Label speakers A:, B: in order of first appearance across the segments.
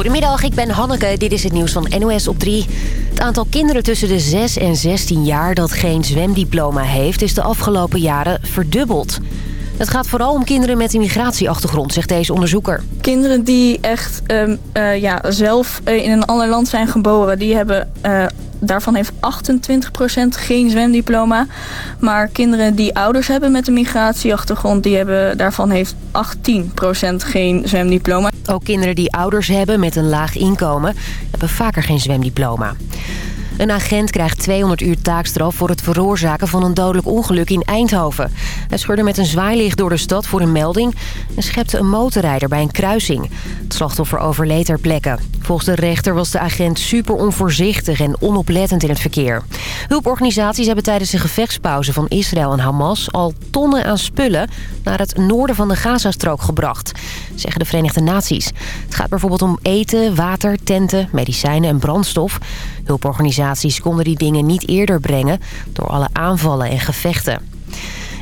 A: Goedemiddag, ik ben Hanneke. Dit is het nieuws van NOS op 3. Het aantal kinderen tussen de 6 en 16 jaar dat geen zwemdiploma heeft... is de afgelopen jaren verdubbeld. Het gaat vooral om kinderen met een migratieachtergrond, zegt deze onderzoeker.
B: Kinderen die echt um, uh, ja, zelf uh, in een ander land zijn geboren... die hebben uh, daarvan heeft 28% geen zwemdiploma. Maar kinderen die ouders hebben met een migratieachtergrond... Die hebben, daarvan heeft 18% geen zwemdiploma.
A: Ook kinderen die ouders hebben met een laag inkomen... hebben vaker geen zwemdiploma. Een agent krijgt 200 uur taakstraf voor het veroorzaken van een dodelijk ongeluk in Eindhoven. Hij scheurde met een zwaailicht door de stad voor een melding en schepte een motorrijder bij een kruising. Het slachtoffer overleed ter plekke. Volgens de rechter was de agent super onvoorzichtig en onoplettend in het verkeer. Hulporganisaties hebben tijdens de gevechtspauze van Israël en Hamas al tonnen aan spullen naar het noorden van de Gazastrook gebracht, zeggen de Verenigde Naties. Het gaat bijvoorbeeld om eten, water, tenten, medicijnen en brandstof. Hulporganisaties konden die dingen niet eerder brengen door alle aanvallen en gevechten.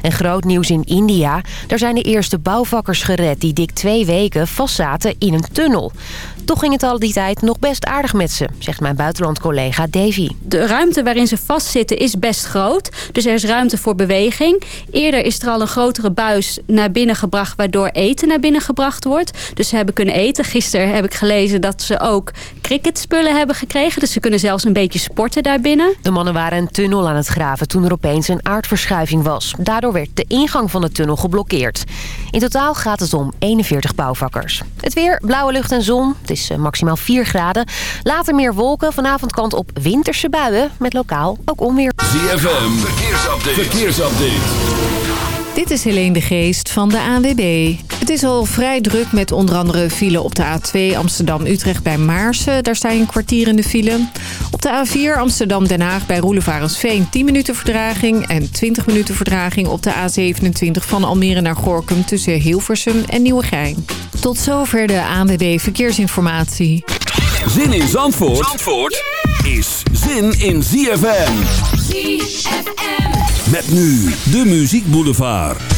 A: En groot nieuws in India. Daar zijn de eerste bouwvakkers gered die dik twee weken vastzaten in een tunnel. Toch ging het al die tijd nog best aardig met ze, zegt mijn buitenlandcollega Davy.
C: De ruimte waarin ze vastzitten is best groot. Dus er is ruimte voor beweging. Eerder is er al een grotere buis naar binnen gebracht... waardoor eten naar binnen gebracht wordt. Dus ze hebben kunnen eten. Gisteren heb ik gelezen dat ze ook cricketspullen hebben gekregen. Dus ze kunnen zelfs een beetje sporten daarbinnen.
A: De mannen waren een tunnel aan het graven toen er opeens een aardverschuiving was. Daardoor werd de ingang van de tunnel geblokkeerd. In totaal gaat het om 41 bouwvakkers. Het weer, blauwe lucht en zon. Het is maximaal 4 graden. Later meer wolken. Vanavond kant op winterse buien. Met lokaal ook onweer.
D: ZFM, verkeersupdate. verkeersupdate.
E: Dit is Helene de Geest van de ANWB. Het is al vrij druk met onder andere file op de A2 Amsterdam-Utrecht bij Maarsen. Daar sta je een kwartier in de file. Op de A4 Amsterdam-Den Haag bij Roelevarensveen 10 minuten verdraging... en 20 minuten verdraging op de A27 van Almere naar Gorkum... tussen Hilversum en Nieuwegein. Tot zover de ANWB Verkeersinformatie.
D: Zin in Zandvoort, Zandvoort is zin in ZFM. ZFM. Met nu de Muziek Boulevard.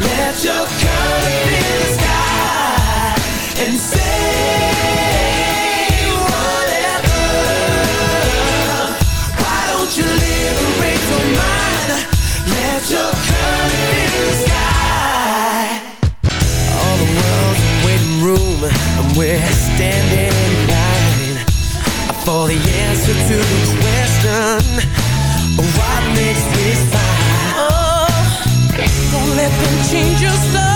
F: Let your color fill the sky. And say, whatever. Why don't you liberate your mind? Let your color in the sky All the world's a waiting room And we're standing in line For the answer to the question What makes this let them change your story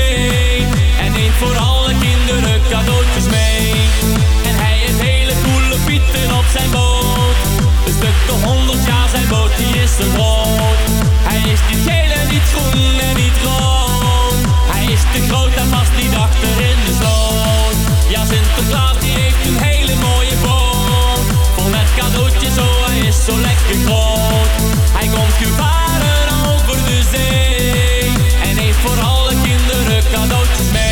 G: Honderd jaar zijn boot, die is een groot. Hij is niet geel niet groen en niet rood. Hij is te groot en past niet achter in de sloot. Ja, Sinterklaas die heeft een hele mooie boot. Vol met cadeautjes, oh hij is zo lekker groot. Hij komt gevaren over de zee. En heeft voor alle kinderen cadeautjes mee.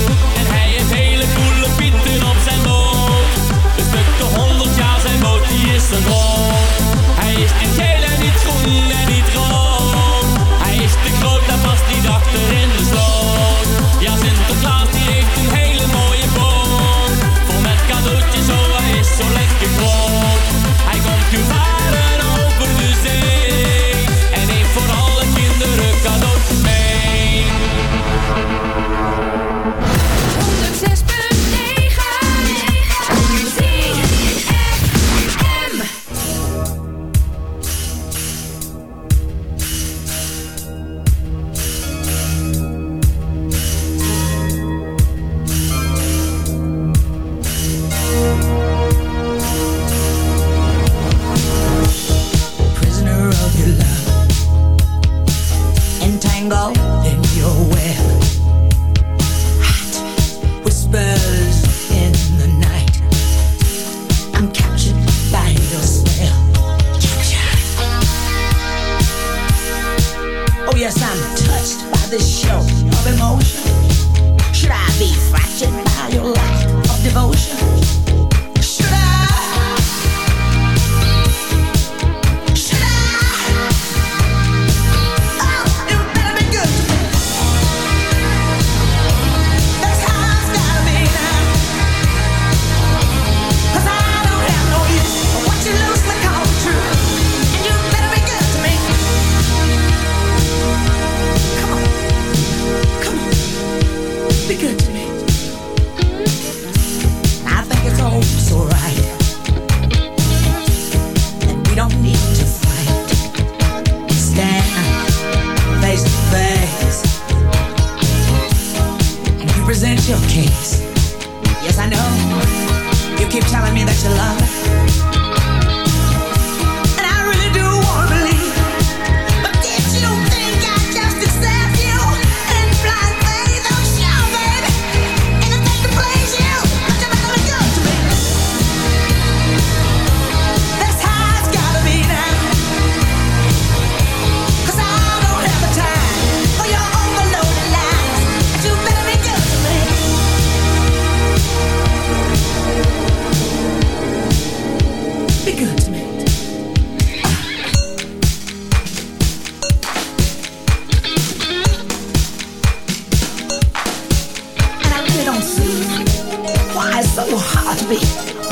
G: Boot, die is een groot. Hij is go. 我哈子贝。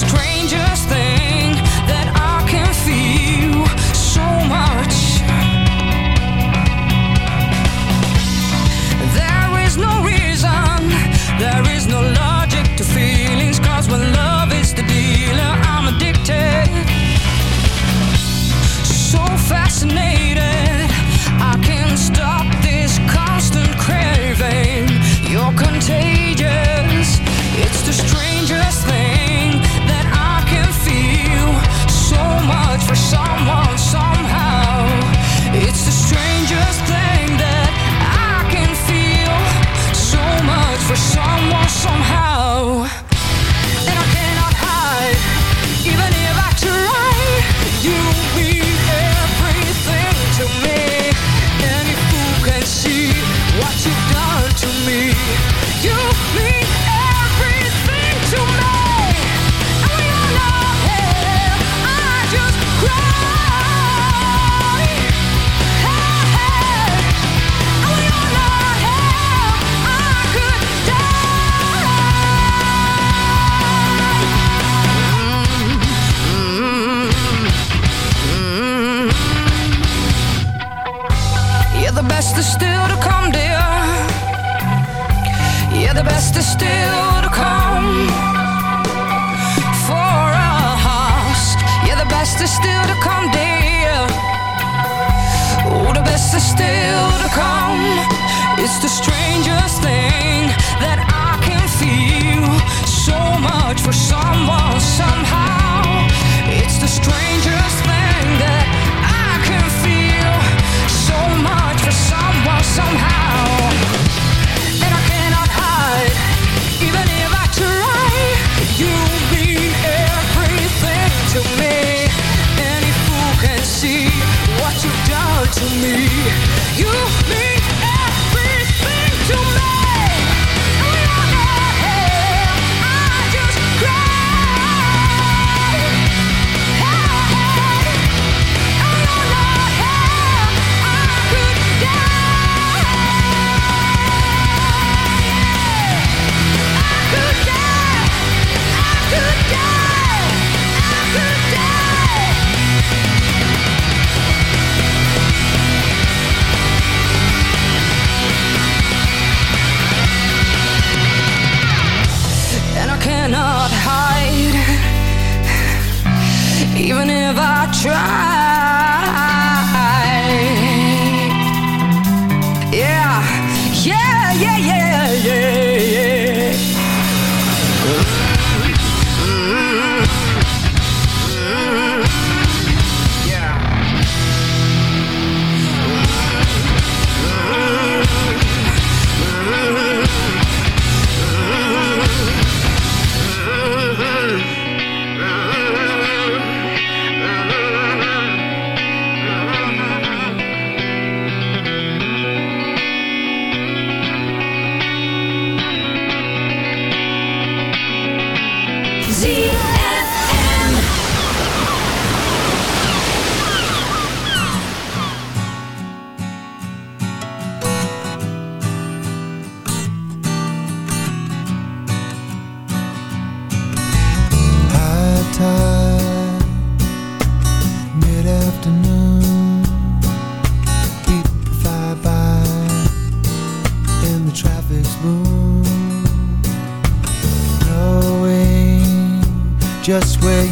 H: strangest thing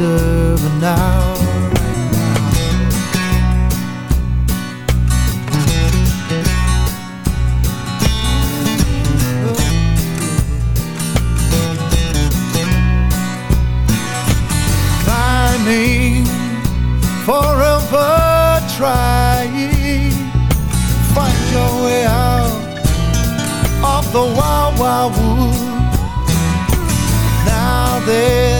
H: deserve now. Climbing forever trying find your way out of the wild wild wood now there's no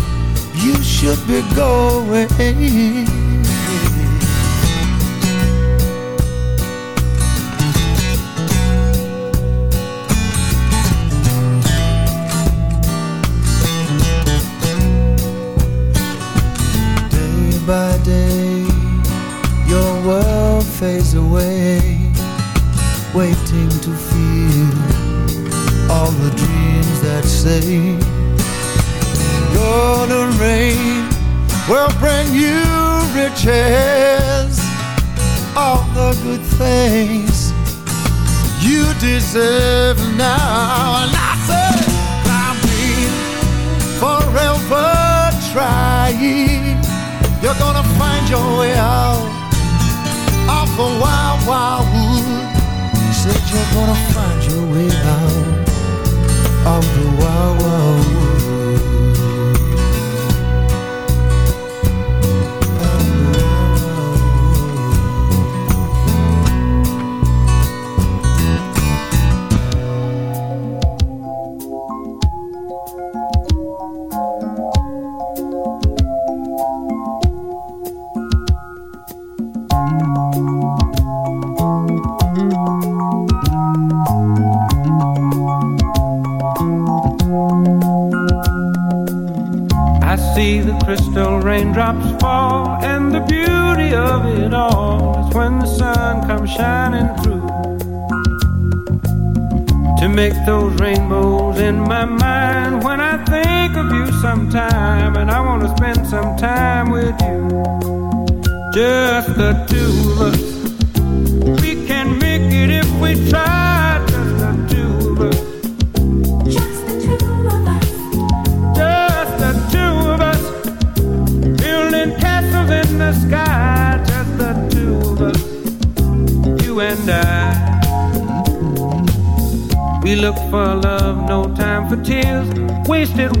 H: should be going things you deserve now. And I say, I'm forever trying. You're gonna find your way out of the wild, wild wood. Said you're gonna find your way out of the wild, wild wood. The
I: two of us. We can make it if we try, just the two of us. Just the two of us building castles in the sky. Just the two of us, you and I. We look for love, no time for tears. Wasted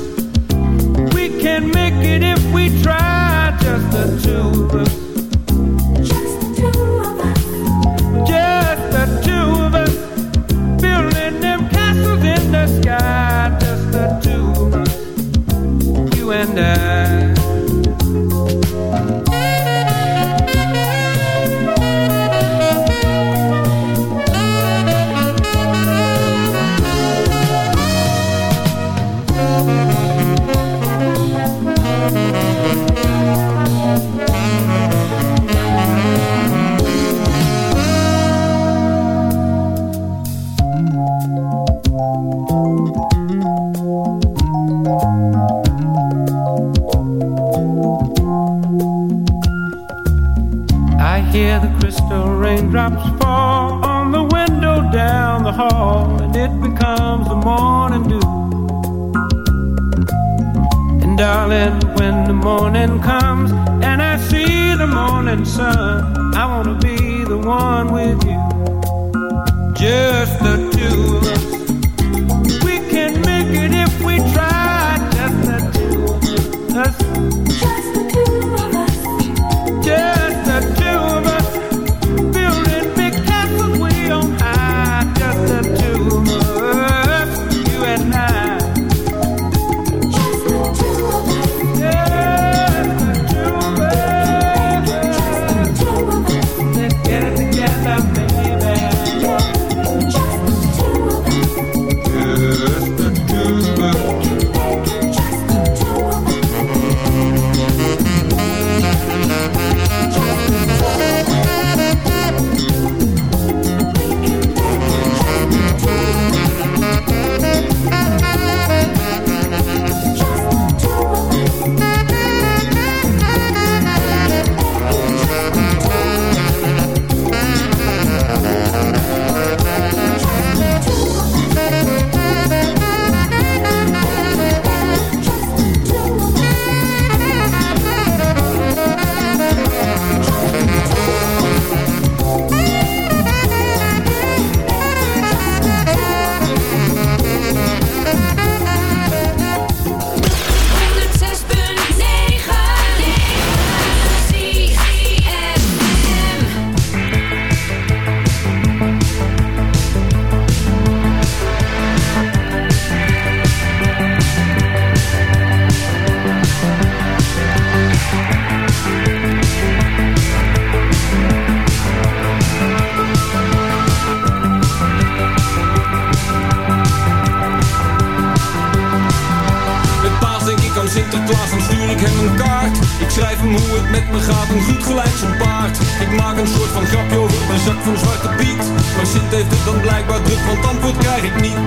J: Mijn zak van Zwarte Piet. Maar Sint heeft het dan blijkbaar druk, want antwoord krijg ik niet.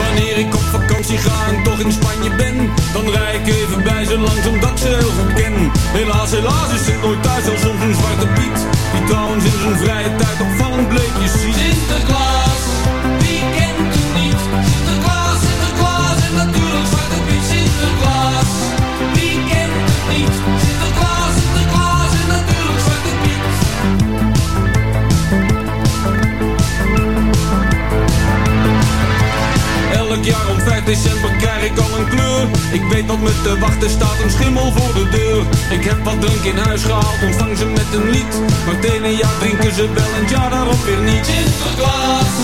J: Wanneer ik op vakantie ga en toch in Spanje ben Dan rij ik even bij ze langs omdat ze heel goed ken. Helaas, helaas is Sint nooit thuis als soms een Zwarte Piet Die trouwens in zijn vrije tijd Ik weet wat me te wachten staat, een schimmel voor de deur. Ik heb wat drank in huis gehaald, ontvang ze met een lied. Maar het ene jaar drinken ze wel en jaar daarop weer niet. Sinterklaas,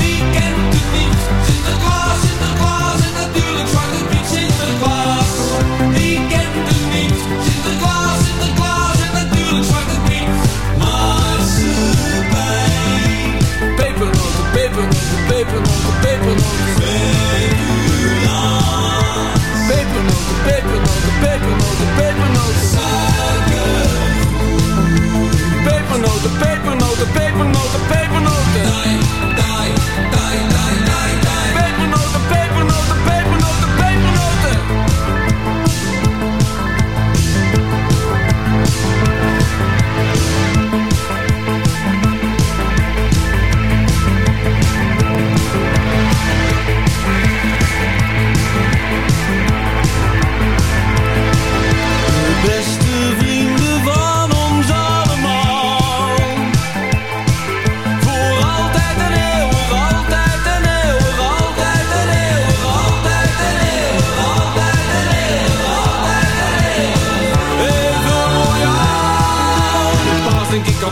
J: wie kent het niet? Sinterklaas, Sinterklaas en natuurlijk Zwarte Piet. Sinterklaas, wie kent het niet? Sinterklaas, Sinterklaas en natuurlijk Zwarte Piet. Marsepein Pepernoten, pepernoten, pepernoten, pepernoten. Pepernoten, pepernoten, pepernoten, pepernoten Suiker Pepernoten, pepernoten, pepernoten, pepernoten. Dai, dai, dai,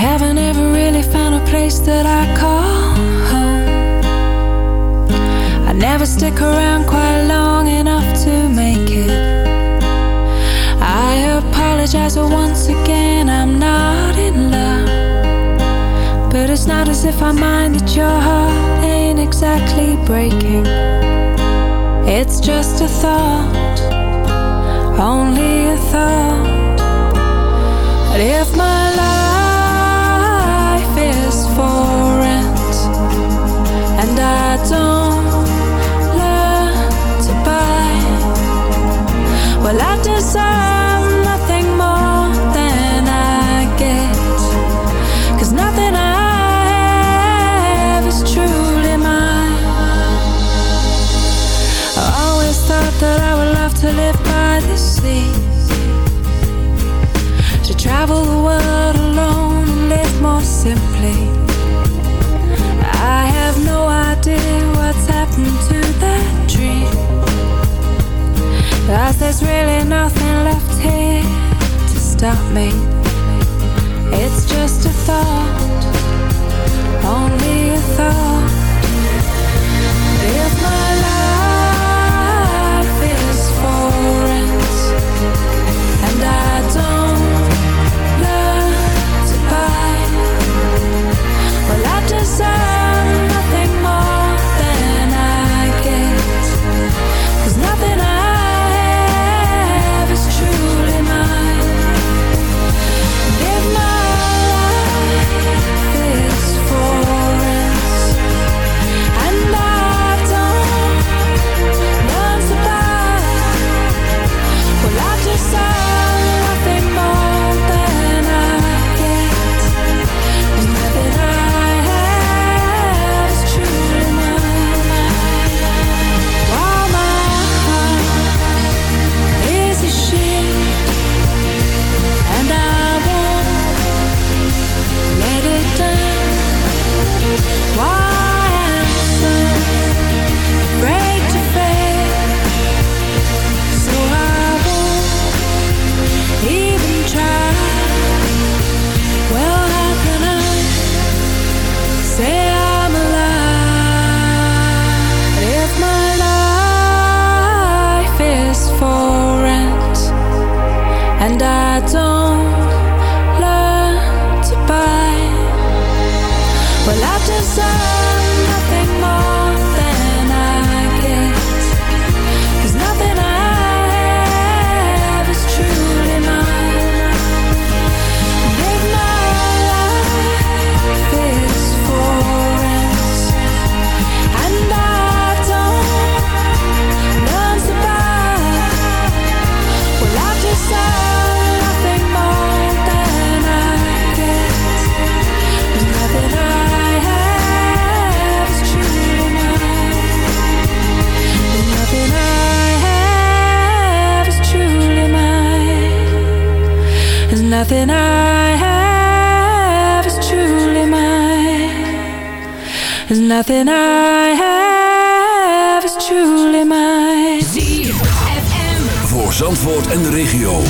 K: haven't ever really found a place that I call home. I never stick around quite long enough to make it. I apologize once again, I'm not in love. But it's not as if I mind that your heart ain't exactly breaking. It's just a thought, only a thought. But if my travel the world alone and live more simply. I have no idea what's happened to that dream. Cause there's really nothing left here to stop me. It's just a thought, only a thought. Nothing I have is truly mine.
L: Voor Zandvoort en de regio.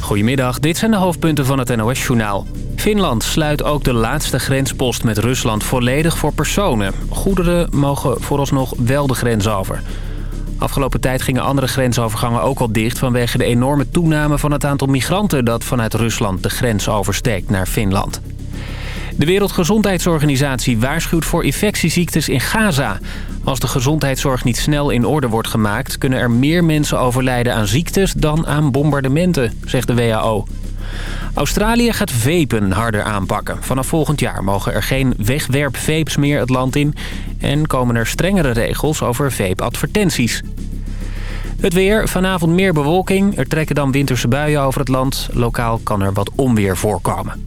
M: Goedemiddag, dit zijn de hoofdpunten van het NOS-journaal. Finland sluit ook de laatste grenspost met Rusland volledig voor personen. Goederen mogen vooralsnog wel de grens over. Afgelopen tijd gingen andere grensovergangen ook al dicht... vanwege de enorme toename van het aantal migranten... dat vanuit Rusland de grens oversteekt naar Finland. De Wereldgezondheidsorganisatie waarschuwt voor infectieziektes in Gaza. Als de gezondheidszorg niet snel in orde wordt gemaakt... kunnen er meer mensen overlijden aan ziektes dan aan bombardementen, zegt de WHO. Australië gaat vapen harder aanpakken. Vanaf volgend jaar mogen er geen wegwerpvapes meer het land in... en komen er strengere regels over vape-advertenties. Het weer, vanavond meer bewolking. Er trekken dan winterse buien over het land. Lokaal kan er wat onweer voorkomen.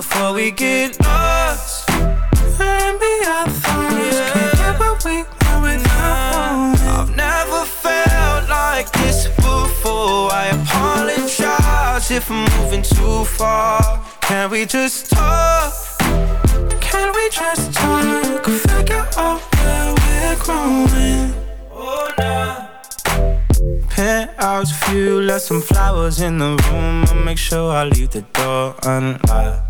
N: before we get lost. Maybe our thoughts can't get what we without knowing. I've never felt like this before. I apologize if I'm moving too far. Can we just talk? Can we just talk? Figure out where we're growing. Oh, nah. Penthouse view, left some flowers in the room. I'll make sure I leave the door unlocked.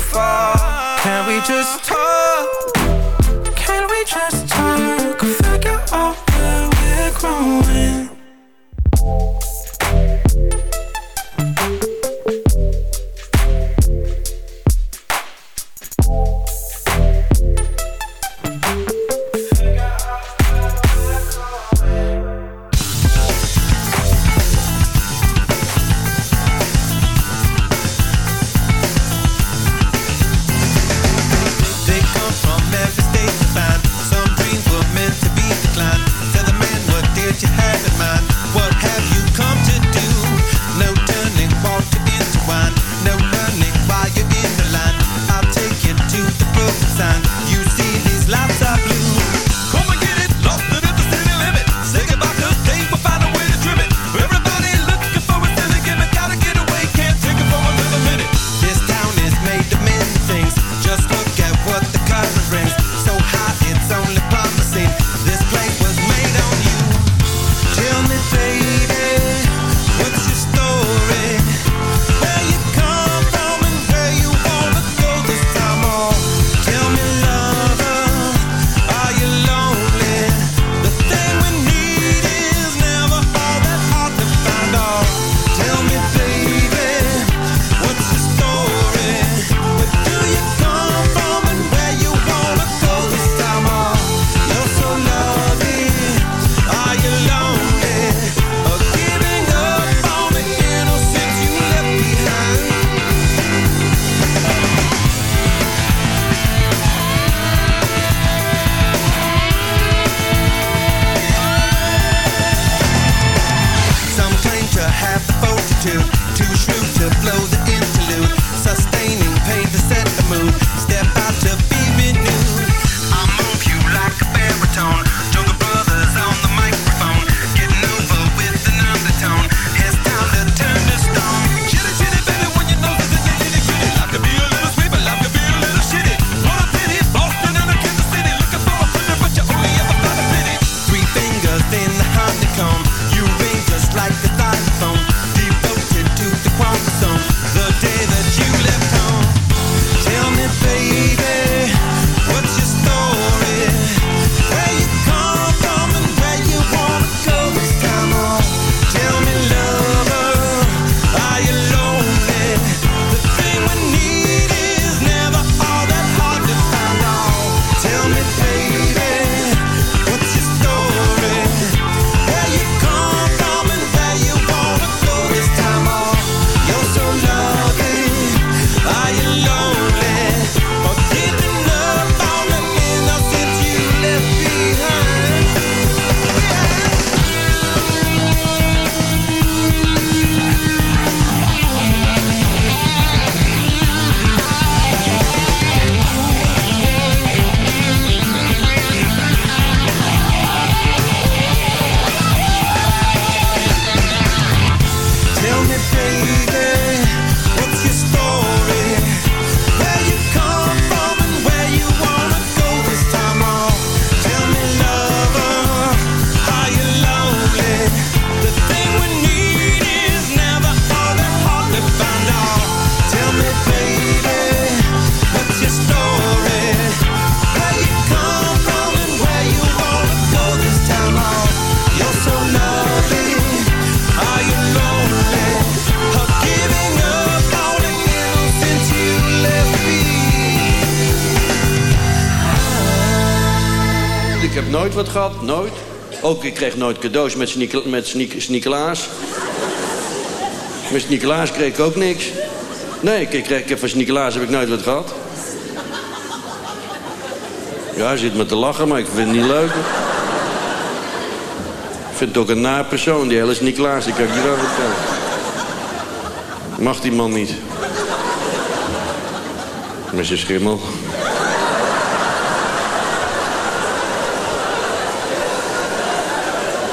N: far. Can we just talk?
O: Ook, ik kreeg nooit cadeaus met, Sneek, met Sneekelaas kreeg ik ook niks. Nee, ik, kreeg, ik van Sneekelaas heb ik nooit wat gehad. Ja, hij zit me te lachen, maar ik vind het niet leuk. Ik vind het ook een naar persoon, die hele Sneekelaas. Die kan ik je wel vertellen. Mag die man niet. Met zijn schimmel.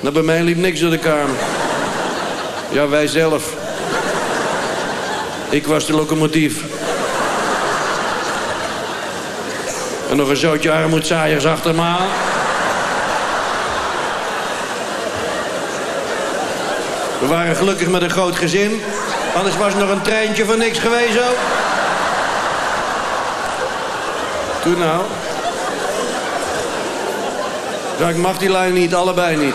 O: Nou, bij mij liep niks door de kamer. Ja, wij zelf. Ik was de locomotief. En nog een zootje armoedzaaiers achter me aan. We waren gelukkig met een groot gezin. Anders was nog een treintje voor niks geweest ook. Toen nou. Ja, ik mag die lijn niet, allebei niet.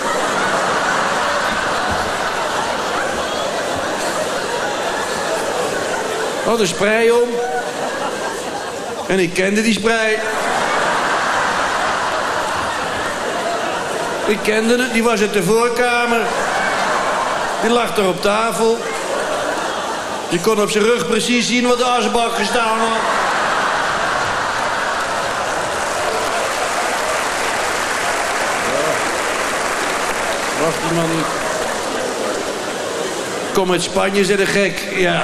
O: Had een sprei om. En ik kende die sprei. Ik kende het, die was uit de voorkamer. Die lag er op tafel. Je kon op zijn rug precies zien wat de asbak gestaan had. Wacht man. Kom uit Spanje, zit een gek. Ja.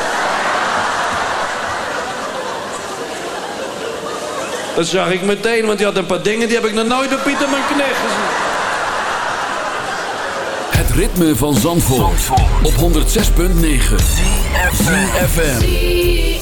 O: Dat zag ik meteen, want die had een paar dingen die heb ik nog nooit bij Pieterman Knecht gezien.
L: Het ritme van Zandvoort, op 106.9. FM.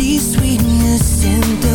P: sweetness and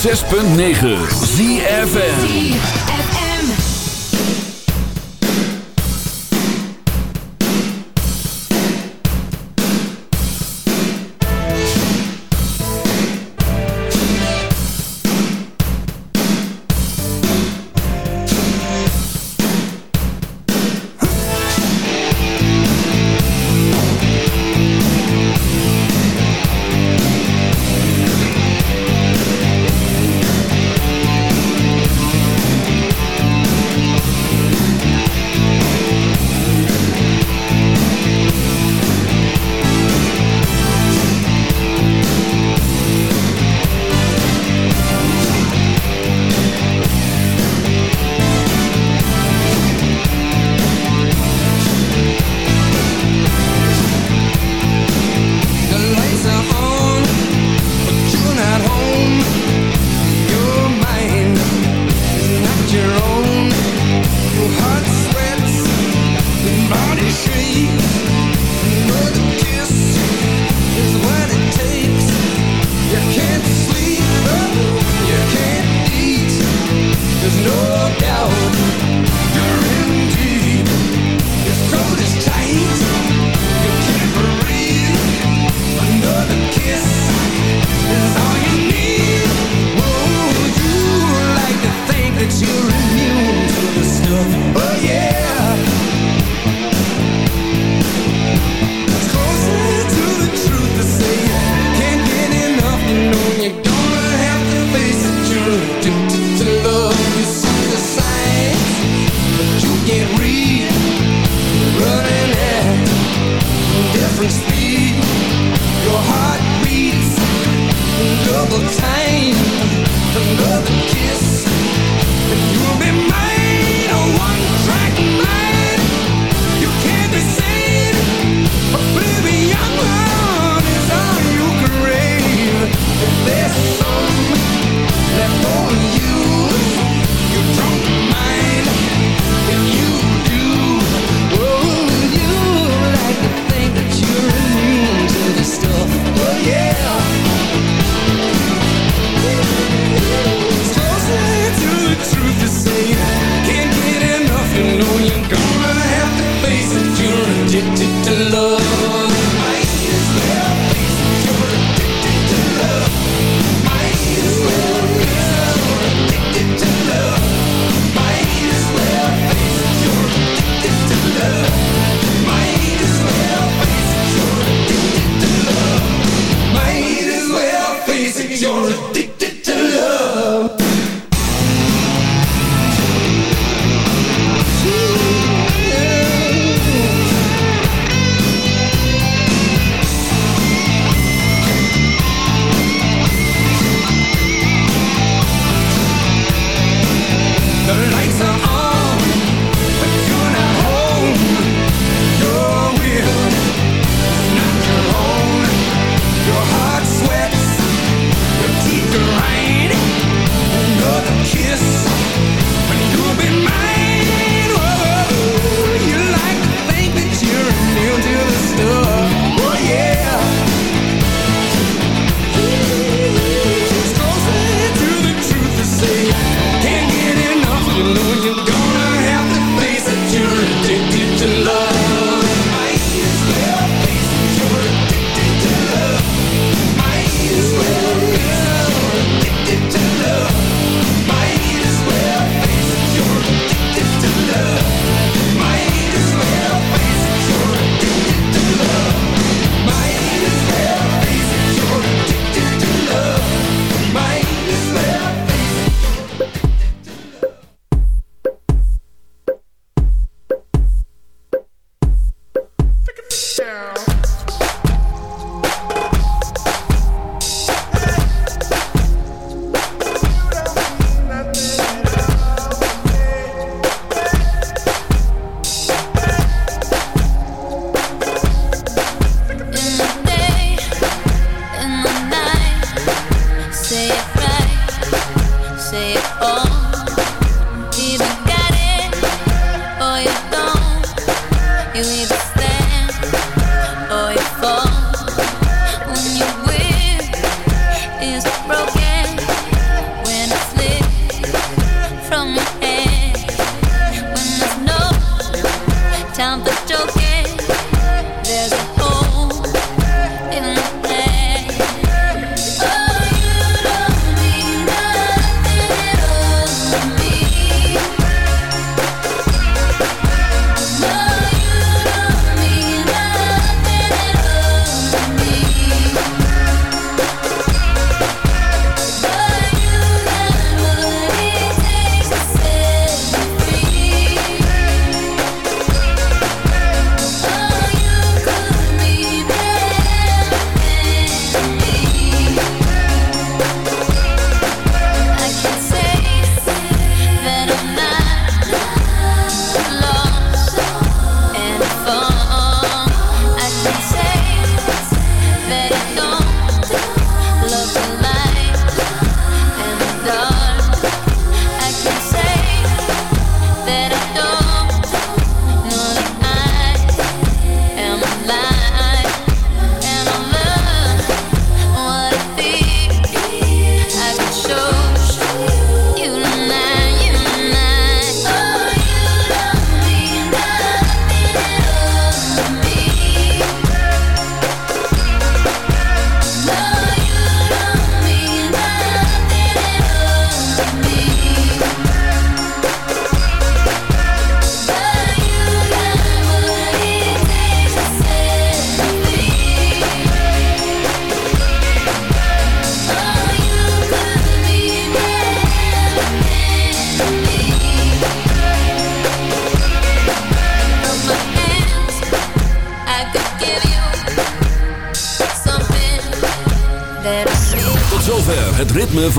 L: 106.9 ZFN